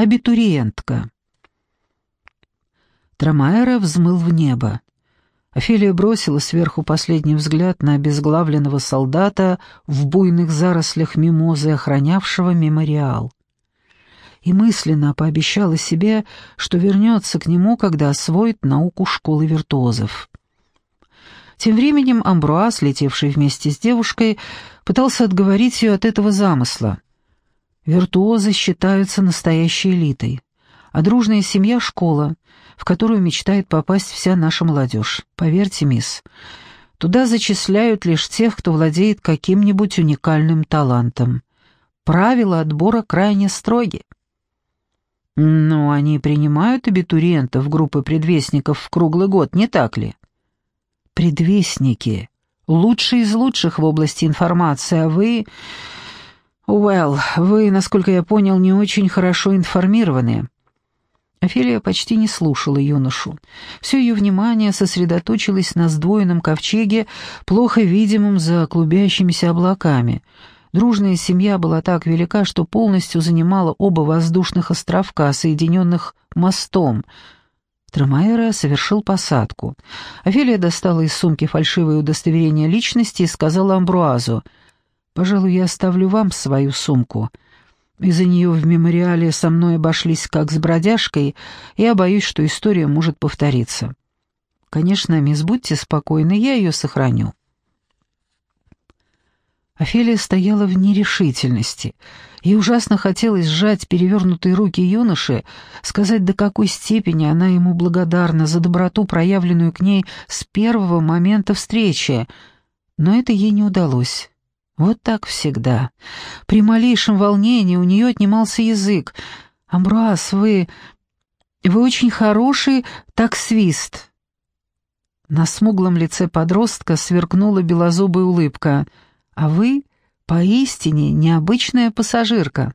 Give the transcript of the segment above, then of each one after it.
Абитуриентка. Трамаэра взмыл в небо. Офелия бросила сверху последний взгляд на обезглавленного солдата в буйных зарослях мимозы, охранявшего мемориал. И мысленно пообещала себе, что вернется к нему, когда освоит науку школы виртуозов. Тем временем Амбруаз, летевший вместе с девушкой, пытался отговорить ее от этого замысла. Виртуозы считаются настоящей элитой, а дружная семья — школа, в которую мечтает попасть вся наша молодежь. Поверьте, мисс, туда зачисляют лишь тех, кто владеет каким-нибудь уникальным талантом. Правила отбора крайне строги. Но они принимают абитуриентов группы предвестников в круглый год, не так ли? Предвестники. Лучшие из лучших в области информации, а вы... Уэлл, вы, насколько я понял, не очень хорошо информированы. Офелия почти не слушала юношу. Все ее внимание сосредоточилось на сдвоенном ковчеге, плохо видимом за клубящимися облаками. Дружная семья была так велика, что полностью занимала оба воздушных островка, соединенных мостом — Трамаэра совершил посадку. Офелия достала из сумки фальшивое удостоверение личности и сказала Амбруазу, «Пожалуй, я оставлю вам свою сумку. Из-за нее в мемориале со мной обошлись как с бродяжкой, и я боюсь, что история может повториться. Конечно, мисс, будьте спокойны, я ее сохраню». Офелия стояла в нерешительности. Ей ужасно хотелось сжать перевернутые руки юноши, сказать, до какой степени она ему благодарна за доброту, проявленную к ней с первого момента встречи. Но это ей не удалось. Вот так всегда. При малейшем волнении у нее отнимался язык. «Амбруаз, вы... вы очень хороший таксвист». На смуглом лице подростка сверкнула белозубая улыбка — а вы поистине необычная пассажирка.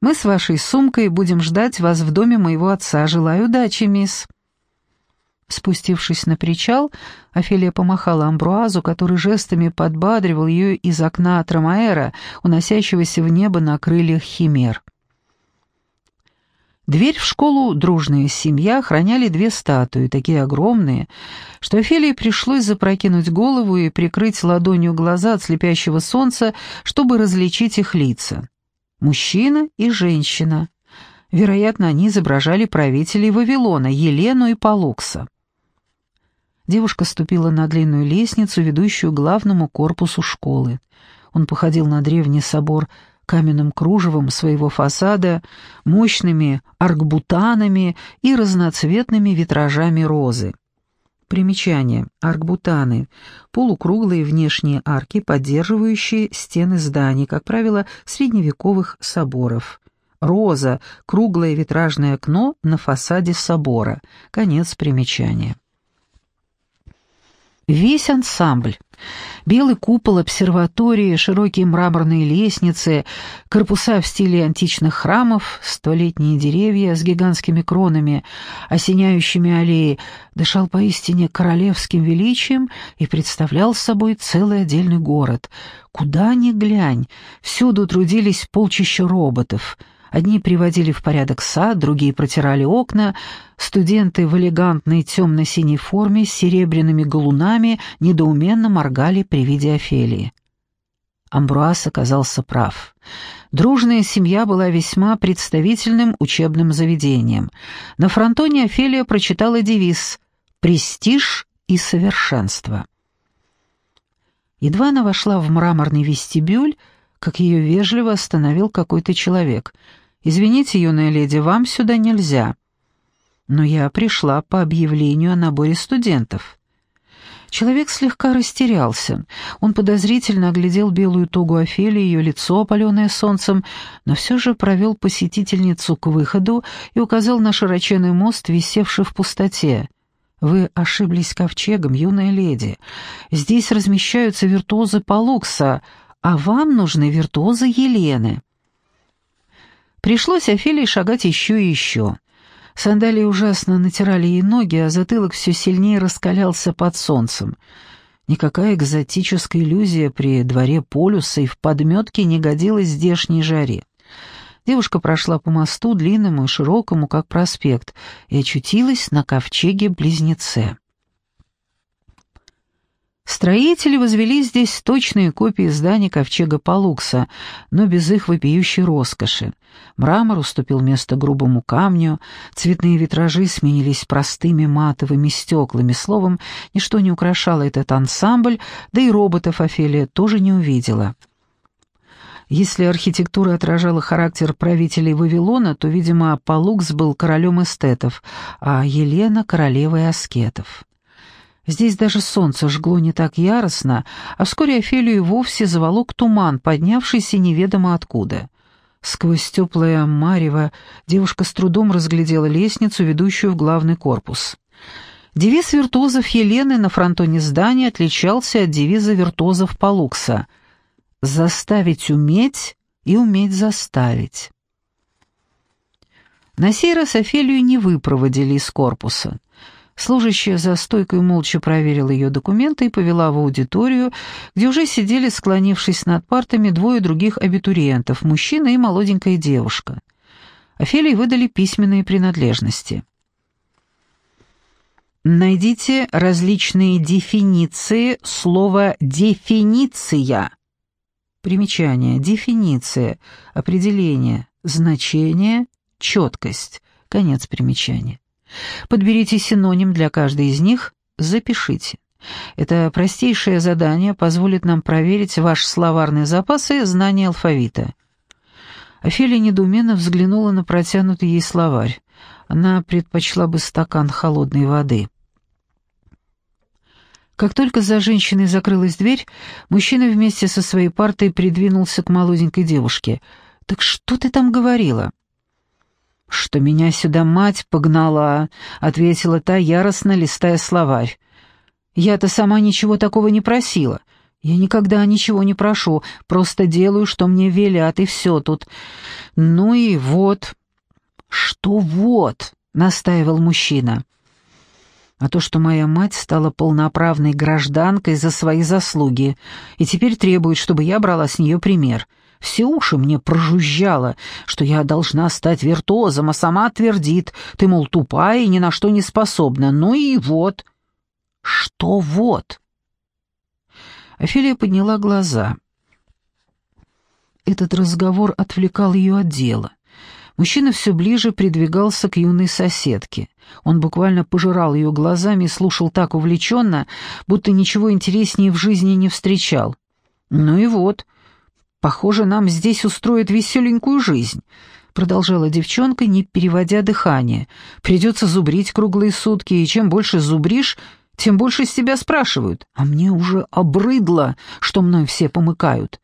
Мы с вашей сумкой будем ждать вас в доме моего отца. Желаю удачи, мисс». Спустившись на причал, Офелия помахала Амбруазу, который жестами подбадривал ее из окна Трамаэра, уносящегося в небо на крыльях химер. Дверь в школу «Дружная семья» охраняли две статуи, такие огромные, что Офелии пришлось запрокинуть голову и прикрыть ладонью глаза от слепящего солнца, чтобы различить их лица. Мужчина и женщина. Вероятно, они изображали правителей Вавилона, Елену и Палукса. Девушка ступила на длинную лестницу, ведущую к главному корпусу школы. Он походил на древний собор каменным кружевом своего фасада, мощными аркбутанами и разноцветными витражами розы. Примечание. Аркбутаны – полукруглые внешние арки, поддерживающие стены зданий, как правило, средневековых соборов. Роза – круглое витражное окно на фасаде собора. Конец примечания. Весь ансамбль Белый купол обсерватории, широкие мраморные лестницы, корпуса в стиле античных храмов, столетние деревья с гигантскими кронами, осеняющими аллеи, дышал поистине королевским величием и представлял собой целый отдельный город. Куда ни глянь, всюду трудились полчища роботов — Одни приводили в порядок сад, другие протирали окна. Студенты в элегантной темно-синей форме с серебряными галунами недоуменно моргали при виде Офелии. Амбруаз оказался прав. Дружная семья была весьма представительным учебным заведением. На фронтоне Офелия прочитала девиз «Престиж и совершенство». Едва она вошла в мраморный вестибюль, как ее вежливо остановил какой-то человек — «Извините, юная леди, вам сюда нельзя». «Но я пришла по объявлению о наборе студентов». Человек слегка растерялся. Он подозрительно оглядел белую тогу Офелии, ее лицо, опаленное солнцем, но все же провел посетительницу к выходу и указал на широченный мост, висевший в пустоте. «Вы ошиблись ковчегом, юная леди. Здесь размещаются виртуозы Палукса, а вам нужны виртуозы Елены». Пришлось Офелии шагать еще и еще. Сандалии ужасно натирали ей ноги, а затылок все сильнее раскалялся под солнцем. Никакая экзотическая иллюзия при дворе полюса и в подметке не годилась здешней жаре. Девушка прошла по мосту, длинному и широкому, как проспект, и очутилась на ковчеге-близнеце. Строители возвели здесь точные копии зданий ковчега Палукса, но без их вопиющей роскоши. Мрамор уступил место грубому камню, цветные витражи сменились простыми матовыми стеклами. Словом, ничто не украшало этот ансамбль, да и роботов Офелия тоже не увидела. Если архитектура отражала характер правителей Вавилона, то, видимо, Палукс был королем эстетов, а Елена — королевой аскетов. Здесь даже солнце жгло не так яростно, а вскоре Офелию вовсе заволок туман, поднявшийся неведомо откуда. Сквозь теплое марево девушка с трудом разглядела лестницу, ведущую в главный корпус. Девиз виртуозов Елены на фронтоне здания отличался от девиза виртуозов Палукса «Заставить уметь и уметь заставить». На сей раз Офелию не выпроводили из корпуса. Служащая за стойкой молча проверила ее документы и повела в аудиторию, где уже сидели, склонившись над партами, двое других абитуриентов, мужчина и молоденькая девушка. Офелии выдали письменные принадлежности. Найдите различные дефиниции слова «дефиниция». Примечание. Дефиниция. Определение. Значение. Четкость. Конец примечания. Подберите синоним для каждой из них, запишите. Это простейшее задание позволит нам проверить ваш словарный запас и знание алфавита. Офелия недоуменно взглянула на протянутый ей словарь. Она предпочла бы стакан холодной воды. Как только за женщиной закрылась дверь, мужчина вместе со своей партой придвинулся к молоденькой девушке. «Так что ты там говорила?» «Что меня сюда мать погнала», — ответила та, яростно листая словарь. «Я-то сама ничего такого не просила. Я никогда ничего не прошу, просто делаю, что мне велят, и все тут. Ну и вот». «Что вот?» — настаивал мужчина. «А то, что моя мать стала полноправной гражданкой за свои заслуги, и теперь требует, чтобы я брала с нее пример». Все уши мне прожужжало, что я должна стать виртуозом, а сама твердит, ты, мол, тупая и ни на что не способна. Ну и вот. Что вот? Офелия подняла глаза. Этот разговор отвлекал ее от дела. Мужчина все ближе придвигался к юной соседке. Он буквально пожирал ее глазами и слушал так увлеченно, будто ничего интереснее в жизни не встречал. Ну и вот, Похоже, нам здесь устроят веселенькую жизнь», — продолжала девчонка, не переводя дыхание. «Придется зубрить круглые сутки, и чем больше зубришь, тем больше с тебя спрашивают. А мне уже обрыдло, что мной все помыкают».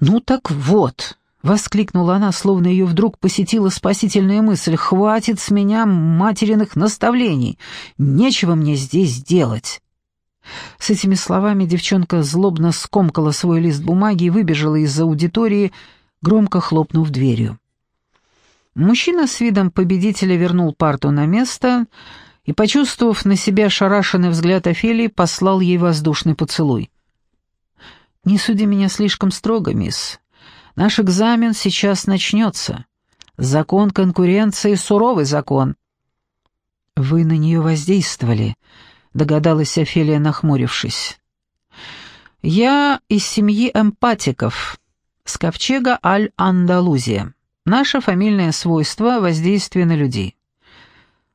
«Ну так вот», — воскликнула она, словно ее вдруг посетила спасительная мысль, «хватит с меня материных наставлений, нечего мне здесь делать». С этими словами девчонка злобно скомкала свой лист бумаги и выбежала из аудитории, громко хлопнув дверью. Мужчина с видом победителя вернул парту на место и, почувствовав на себя шарашенный взгляд Офелии, послал ей воздушный поцелуй. «Не суди меня слишком строго, мисс. Наш экзамен сейчас начнется. Закон конкуренции — суровый закон». «Вы на нее воздействовали», догадалась Офелия, нахмурившись. «Я из семьи эмпатиков, с ковчега Аль-Андалузия. Наше фамильное свойство — воздействие на людей.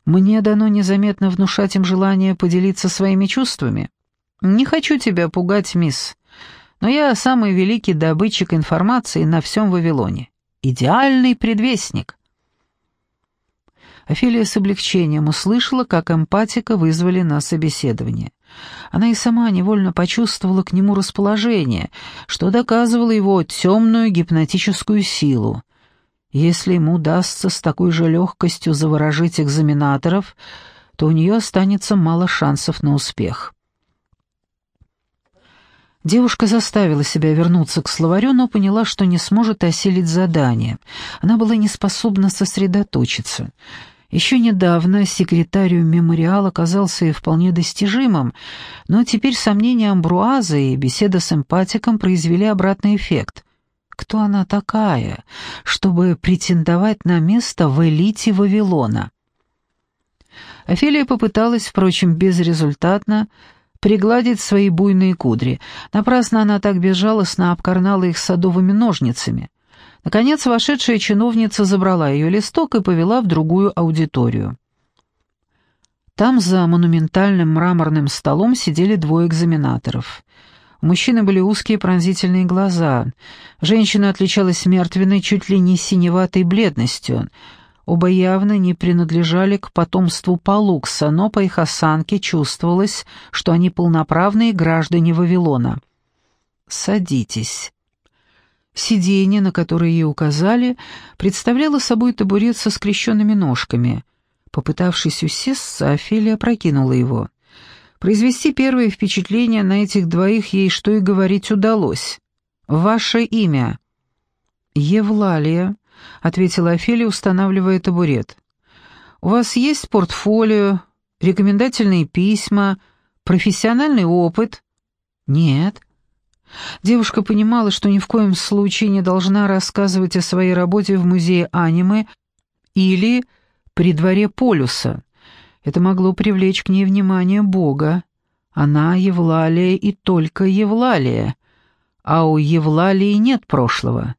Мне дано незаметно внушать им желание поделиться своими чувствами. Не хочу тебя пугать, мисс, но я самый великий добытчик информации на всем Вавилоне. Идеальный предвестник. Офелия с облегчением услышала, как эмпатика вызвали на собеседование. Она и сама невольно почувствовала к нему расположение, что доказывало его темную гипнотическую силу. Если ему удастся с такой же легкостью заворожить экзаменаторов, то у нее останется мало шансов на успех. Девушка заставила себя вернуться к словарю, но поняла, что не сможет осилить задание. Она была не способна сосредоточиться. Еще недавно секретарию мемориала казался и вполне достижимым, но теперь сомнения Амбруаза и беседа с эмпатиком произвели обратный эффект. кто она такая, чтобы претендовать на место в элите Вавилона. Офелия попыталась, впрочем, безрезультатно, пригладить свои буйные кудри. Напрасно она так безжалостно обкорнала их садовыми ножницами. Наконец, вошедшая чиновница забрала ее листок и повела в другую аудиторию. Там за монументальным мраморным столом сидели двое экзаменаторов. У мужчины были узкие пронзительные глаза. Женщина отличалась мертвенной, чуть ли не синеватой бледностью. Оба явно не принадлежали к потомству Палукса, но по их осанке чувствовалось, что они полноправные граждане Вавилона. «Садитесь». Сиденье, на которое ей указали, представляло собой табурет со скрещенными ножками. Попытавшись усесться, Офелия прокинула его. Произвести первое впечатление на этих двоих ей что и говорить удалось. «Ваше имя?» «Евлалия», — ответила Офелия, устанавливая табурет. «У вас есть портфолио, рекомендательные письма, профессиональный опыт?» «Нет». Девушка понимала, что ни в коем случае не должна рассказывать о своей работе в музее аниме или при дворе Полюса. Это могло привлечь к ней внимание Бога. Она Евлалия и только Евлалия, а у Евлалии нет прошлого.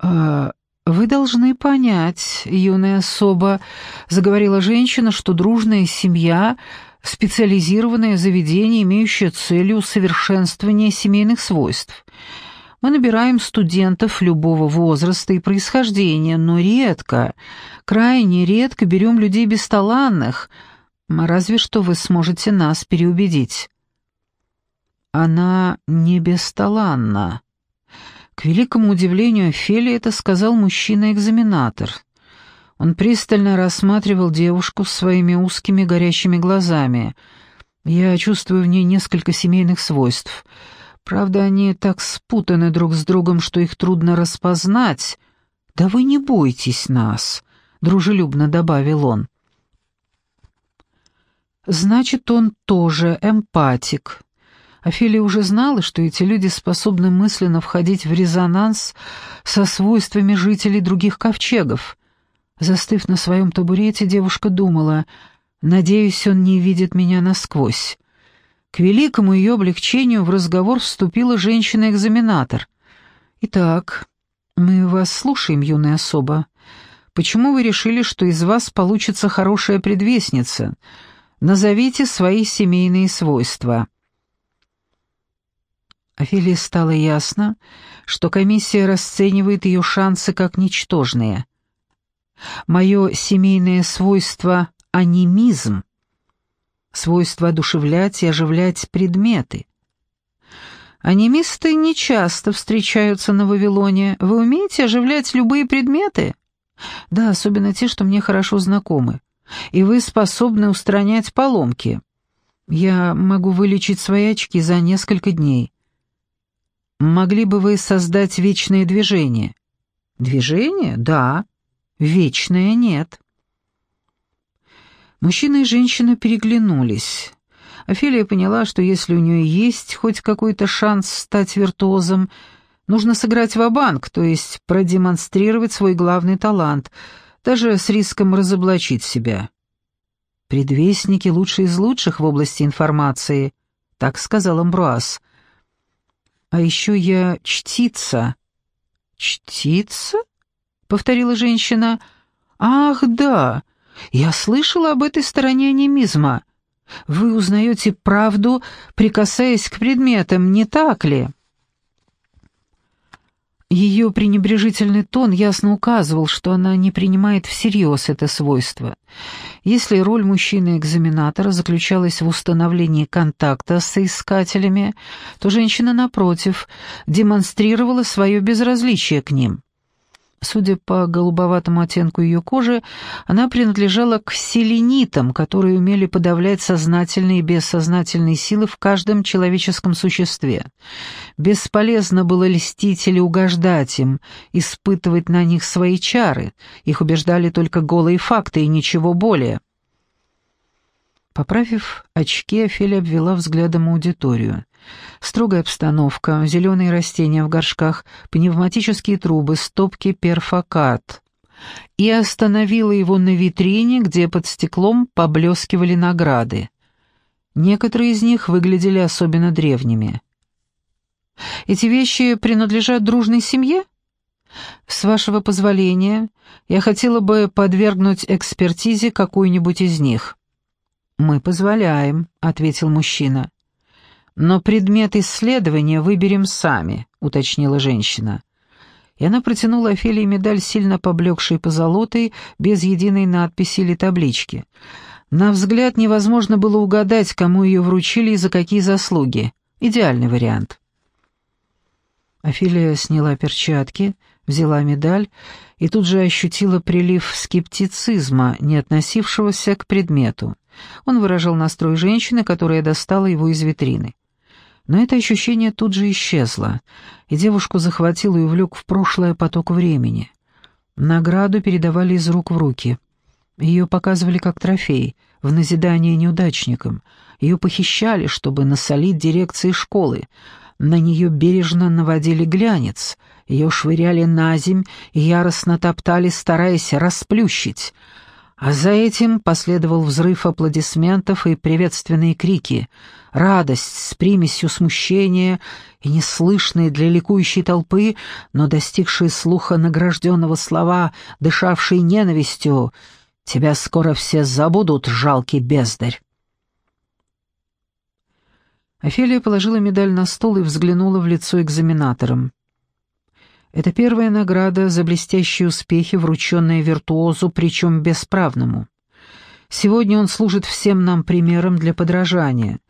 «А, «Вы должны понять, юная особа», — заговорила женщина, «что дружная семья — специализированное заведение, имеющее целью усовершенствования семейных свойств. Мы набираем студентов любого возраста и происхождения, но редко, крайне редко берем людей бесталанных, разве что вы сможете нас переубедить. Она не бесталанна. К великому удивлению Фели это сказал мужчина-экзаменатор. Он пристально рассматривал девушку своими узкими горящими глазами. Я чувствую в ней несколько семейных свойств — Правда, они так спутаны друг с другом, что их трудно распознать. Да вы не бойтесь нас, дружелюбно добавил он. Значит, он тоже эмпатик. Офелия уже знала, что эти люди способны мысленно входить в резонанс со свойствами жителей других ковчегов. Застыв на своем табурете, девушка думала, «Надеюсь, он не видит меня насквозь». К великому ее облегчению в разговор вступила женщина-экзаменатор. «Итак, мы вас слушаем, юная особа. Почему вы решили, что из вас получится хорошая предвестница? Назовите свои семейные свойства». Офелии стало ясно, что комиссия расценивает ее шансы как ничтожные. «Мое семейное свойство — анимизм», свойство одушевлять и оживлять предметы. Анимисты нечасто встречаются на Вавилоне. Вы умеете оживлять любые предметы? Да, особенно те, что мне хорошо знакомы. И вы способны устранять поломки. Я могу вылечить свои очки за несколько дней. Могли бы вы создать вечное движение? Движение? Да. Вечное нет. Мужчина и женщина переглянулись. Офелия поняла, что если у нее есть хоть какой-то шанс стать виртуозом, нужно сыграть ва-банк, то есть продемонстрировать свой главный талант, даже с риском разоблачить себя. «Предвестники лучшие из лучших в области информации», — так сказал Амбруаз. «А еще я чтица». «Чтица?» — повторила женщина. «Ах, да, я слышала об этой стороне анимизма. Вы узнаете правду, прикасаясь к предметам, не так ли?» Ее пренебрежительный тон ясно указывал, что она не принимает всерьез это свойство. Если роль мужчины-экзаменатора заключалась в установлении контакта с соискателями, то женщина, напротив, демонстрировала свое безразличие к ним. Судя по голубоватому оттенку ее кожи, она принадлежала к селенитам, которые умели подавлять сознательные и бессознательные силы в каждом человеческом существе. Бесполезно было льстить или угождать им, испытывать на них свои чары. Их убеждали только голые факты и ничего более. Поправив очки, Офелия обвела взглядом аудиторию. Строгая обстановка, зеленые растения в горшках, пневматические трубы, стопки перфокат. И остановила его на витрине, где под стеклом поблескивали награды. Некоторые из них выглядели особенно древними. «Эти вещи принадлежат дружной семье?» «С вашего позволения, я хотела бы подвергнуть экспертизе какую-нибудь из них». «Мы позволяем», — ответил мужчина. «Но предмет исследования выберем сами», — уточнила женщина. И она протянула Офелии медаль, сильно поблекшей позолотой, без единой надписи или таблички. На взгляд невозможно было угадать, кому ее вручили и за какие заслуги. Идеальный вариант. Офелия сняла перчатки, взяла медаль и тут же ощутила прилив скептицизма, не относившегося к предмету. Он выражал настрой женщины, которая достала его из витрины. Но это ощущение тут же исчезло, и девушку захватил и увлек в прошлое поток времени. Награду передавали из рук в руки. Ее показывали как трофей, в назидание неудачникам. Ее похищали, чтобы насолить дирекции школы. На нее бережно наводили глянец. Ее швыряли на земь и яростно топтали, стараясь расплющить — а за этим последовал взрыв аплодисментов и приветственные крики, радость с примесью смущения и неслышные для ликующей толпы, но достигшие слуха награжденного слова, дышавшие ненавистью «Тебя скоро все забудут, жалкий бездарь». Офелия положила медаль на стол и взглянула в лицо экзаменаторам. Это первая награда за блестящие успехи, врученная виртуозу, причем бесправному. Сегодня он служит всем нам примером для подражания,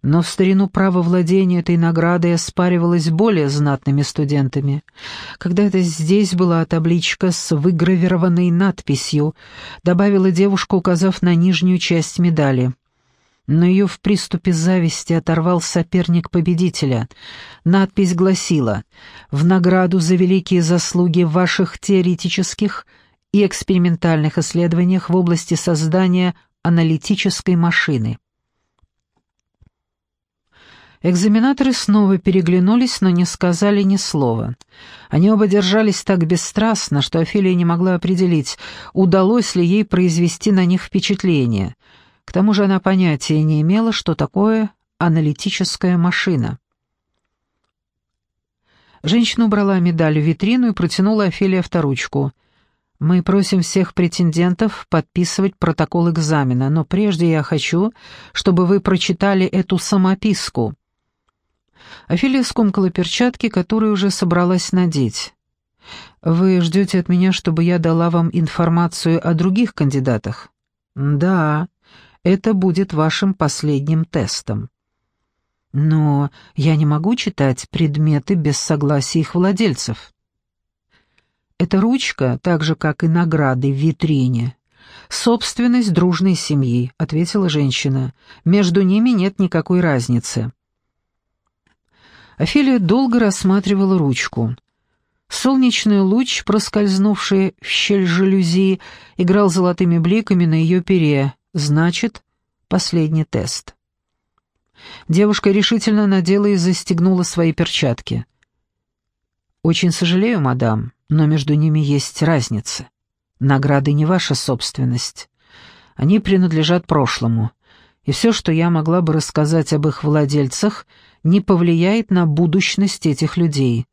но в старину право владения этой наградой оспаривалось более знатными студентами. Когда-то здесь была табличка с выгравированной надписью, добавила девушка, указав на нижнюю часть медали но ее в приступе зависти оторвал соперник победителя. Надпись гласила «В награду за великие заслуги в ваших теоретических и экспериментальных исследованиях в области создания аналитической машины». Экзаменаторы снова переглянулись, но не сказали ни слова. Они оба держались так бесстрастно, что Офелия не могла определить, удалось ли ей произвести на них впечатление — к тому же она понятия не имела, что такое аналитическая машина. Женщина убрала медаль в витрину и протянула Офелии авторучку. «Мы просим всех претендентов подписывать протокол экзамена, но прежде я хочу, чтобы вы прочитали эту самописку». Офелия скомкала перчатки, которые уже собралась надеть. «Вы ждете от меня, чтобы я дала вам информацию о других кандидатах?» «Да», это будет вашим последним тестом. Но я не могу читать предметы без согласия их владельцев. Эта ручка, так же, как и награды в витрине, собственность дружной семьи, ответила женщина. Между ними нет никакой разницы. Офелия долго рассматривала ручку. Солнечный луч, проскользнувший в щель жалюзи, играл золотыми бликами на ее пере, Значит, последний тест. Девушка решительно надела и застегнула свои перчатки. «Очень сожалею, мадам, но между ними есть разница. Награды не ваша собственность. Они принадлежат прошлому, и все, что я могла бы рассказать об их владельцах, не повлияет на будущность этих людей,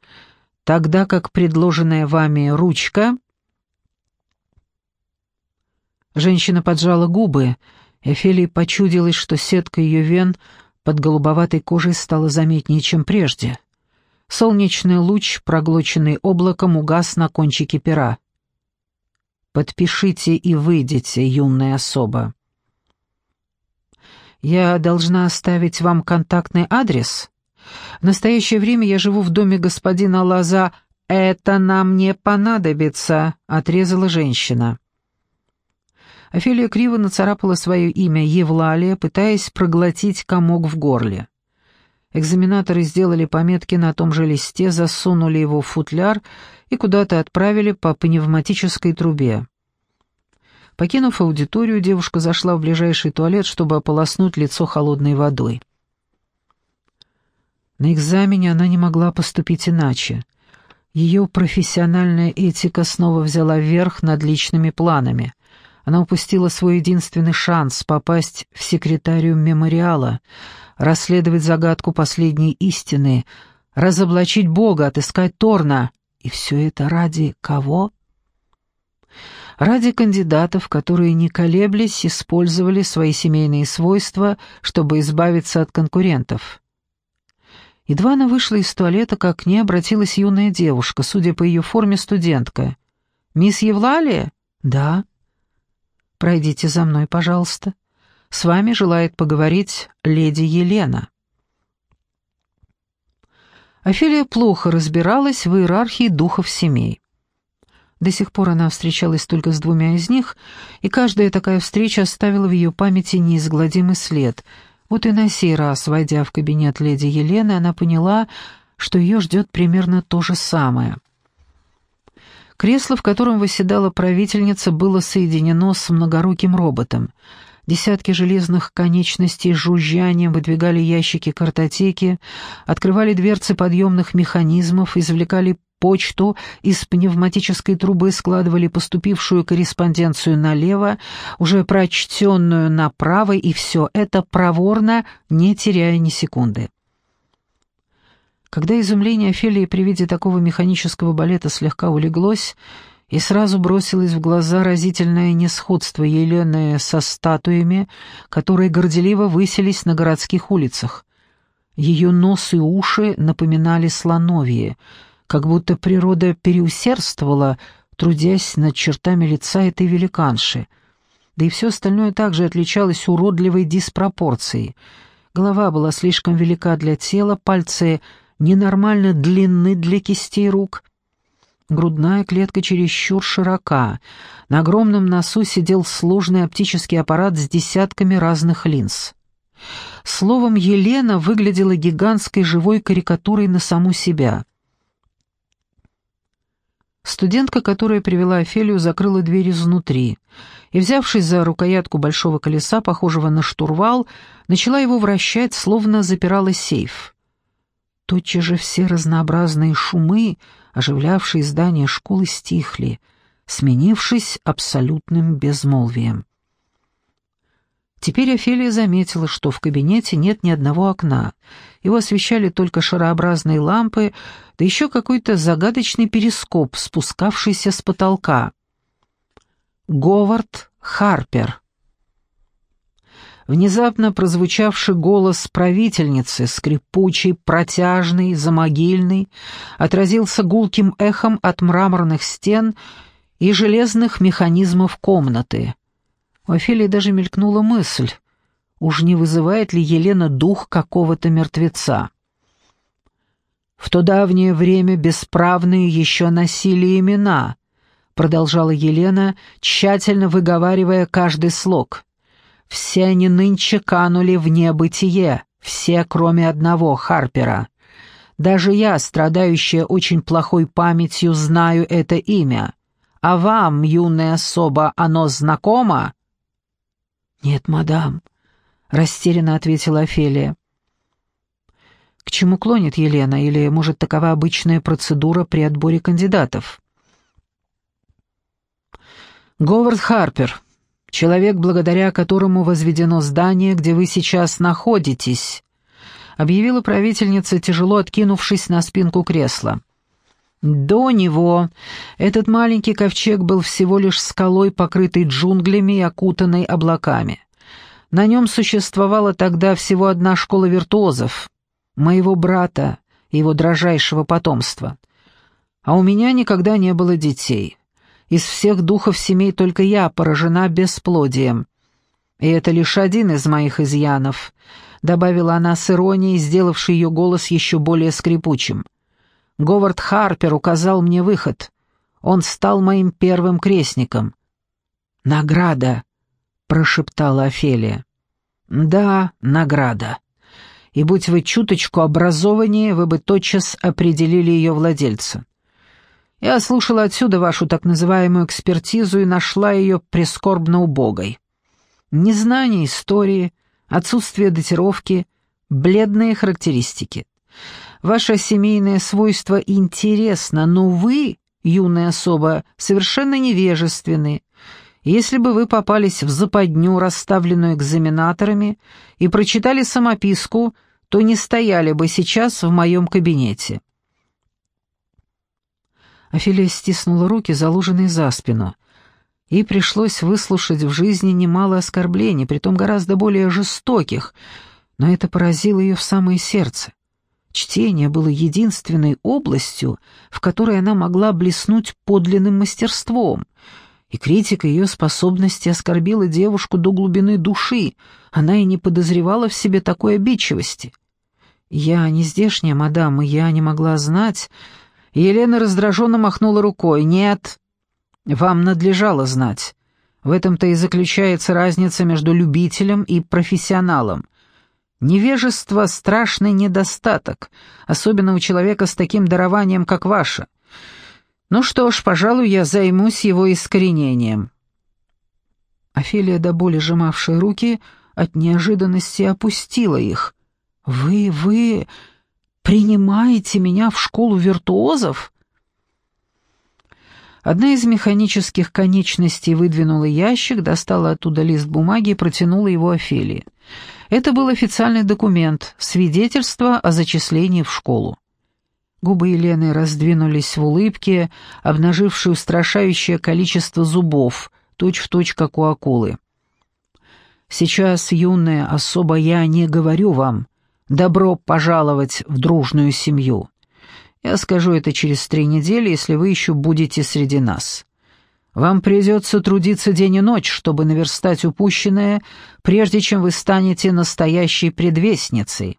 тогда как предложенная вами ручка Женщина поджала губы, и Офелии почудилось, что сетка ее вен под голубоватой кожей стала заметнее, чем прежде. Солнечный луч, проглоченный облаком, угас на кончике пера. «Подпишите и выйдите, юная особа». «Я должна оставить вам контактный адрес? В настоящее время я живу в доме господина Лаза. Это нам не понадобится», — отрезала женщина. Офелия криво нацарапала свое имя Евлалия, пытаясь проглотить комок в горле. Экзаменаторы сделали пометки на том же листе, засунули его в футляр и куда-то отправили по пневматической трубе. Покинув аудиторию, девушка зашла в ближайший туалет, чтобы ополоснуть лицо холодной водой. На экзамене она не могла поступить иначе. Ее профессиональная этика снова взяла верх над личными планами. Она упустила свой единственный шанс попасть в секретариум мемориала, расследовать загадку последней истины, разоблачить Бога, отыскать Торна. И все это ради кого? Ради кандидатов, которые, не колеблясь, использовали свои семейные свойства, чтобы избавиться от конкурентов. Едва она вышла из туалета, как к ней обратилась юная девушка, судя по ее форме студентка. «Мисс Евлалия?» «Да». «Пройдите за мной, пожалуйста. С вами желает поговорить леди Елена». Офелия плохо разбиралась в иерархии духов семей. До сих пор она встречалась только с двумя из них, и каждая такая встреча оставила в ее памяти неизгладимый след — вот и на сей раз, войдя в кабинет леди Елены, она поняла, что ее ждет примерно то же самое. Кресло, в котором восседала правительница, было соединено с многоруким роботом. Десятки железных конечностей с жужжанием выдвигали ящики картотеки, открывали дверцы подъемных механизмов, извлекали почту из пневматической трубы складывали поступившую корреспонденцию налево, уже прочтенную направо, и все это проворно, не теряя ни секунды. Когда изумление Офелии при виде такого механического балета слегка улеглось, и сразу бросилось в глаза разительное несходство Елены со статуями, которые горделиво высились на городских улицах. Ее нос и уши напоминали слоновьи — как будто природа переусердствовала, трудясь над чертами лица этой великанши. Да и все остальное также отличалось уродливой диспропорцией. Голова была слишком велика для тела, пальцы ненормально длинны для кистей рук. Грудная клетка чересчур широка. На огромном носу сидел сложный оптический аппарат с десятками разных линз. Словом, Елена выглядела гигантской живой карикатурой на саму себя — Студентка, которая привела Офелию, закрыла дверь изнутри и, взявшись за рукоятку большого колеса, похожего на штурвал, начала его вращать, словно запирала сейф. Тотчас же все разнообразные шумы, оживлявшие здание школы, стихли, сменившись абсолютным безмолвием. Теперь Офелия заметила, что в кабинете нет ни одного окна. Его освещали только шарообразные лампы, да еще какой-то загадочный перископ, спускавшийся с потолка. Говард Харпер. Внезапно прозвучавший голос правительницы, скрипучий, протяжный, замогильный, отразился гулким эхом от мраморных стен и железных механизмов комнаты — у Офелии даже мелькнула мысль, уж не вызывает ли Елена дух какого-то мертвеца. «В то давнее время бесправные еще носили имена», — продолжала Елена, тщательно выговаривая каждый слог. «Все они нынче канули в небытие, все, кроме одного, Харпера. Даже я, страдающая очень плохой памятью, знаю это имя. А вам, юная особа, оно знакомо?» «Нет, мадам», — растерянно ответила Офелия. «К чему клонит Елена, или, может, такова обычная процедура при отборе кандидатов?» «Говард Харпер, человек, благодаря которому возведено здание, где вы сейчас находитесь», объявила правительница, тяжело откинувшись на спинку кресла. До него этот маленький ковчег был всего лишь скалой, покрытой джунглями и окутанной облаками. На нем существовала тогда всего одна школа виртуозов, моего брата и его дрожайшего потомства. А у меня никогда не было детей. Из всех духов семей только я поражена бесплодием. И это лишь один из моих изъянов», — добавила она с иронией, сделавшей ее голос еще более скрипучим. — Говард Харпер указал мне выход. Он стал моим первым крестником. «Награда», — прошептала Офелия. «Да, награда. И будь вы чуточку образованнее, вы бы тотчас определили ее владельца. Я слушала отсюда вашу так называемую экспертизу и нашла ее прискорбно убогой. Незнание истории, отсутствие датировки, бледные характеристики. Ваше семейное свойство интересно, но вы, юная особа, совершенно невежественны. Если бы вы попались в западню, расставленную экзаменаторами, и прочитали самописку, то не стояли бы сейчас в моем кабинете». Офелия стиснула руки, заложенные за спину. Ей пришлось выслушать в жизни немало оскорблений, притом гораздо более жестоких, но это поразило ее в самое сердце. Чтение было единственной областью, в которой она могла блеснуть подлинным мастерством, и критика ее способности оскорбила девушку до глубины души, она и не подозревала в себе такой обидчивости. «Я не здешняя, мадам, и я не могла знать...» Елена раздраженно махнула рукой. «Нет, вам надлежало знать. В этом-то и заключается разница между любителем и профессионалом. Невежество — страшный недостаток, особенно у человека с таким дарованием, как ваше. Ну что ж, пожалуй, я займусь его искоренением». Офелия, до боли сжимавшая руки, от неожиданности опустила их. «Вы, вы принимаете меня в школу виртуозов?» Одна из механических конечностей выдвинула ящик, достала оттуда лист бумаги и протянула его Офелии. Это был официальный документ, свидетельство о зачислении в школу. Губы Елены раздвинулись в улыбке, обнажившей устрашающее количество зубов, точь-в-точь, точь, как у акулы. «Сейчас, юная особа, я не говорю вам. Добро пожаловать в дружную семью. Я скажу это через три недели, если вы еще будете среди нас. Вам придется трудиться день и ночь, чтобы наверстать упущенное, прежде чем вы станете настоящей предвестницей.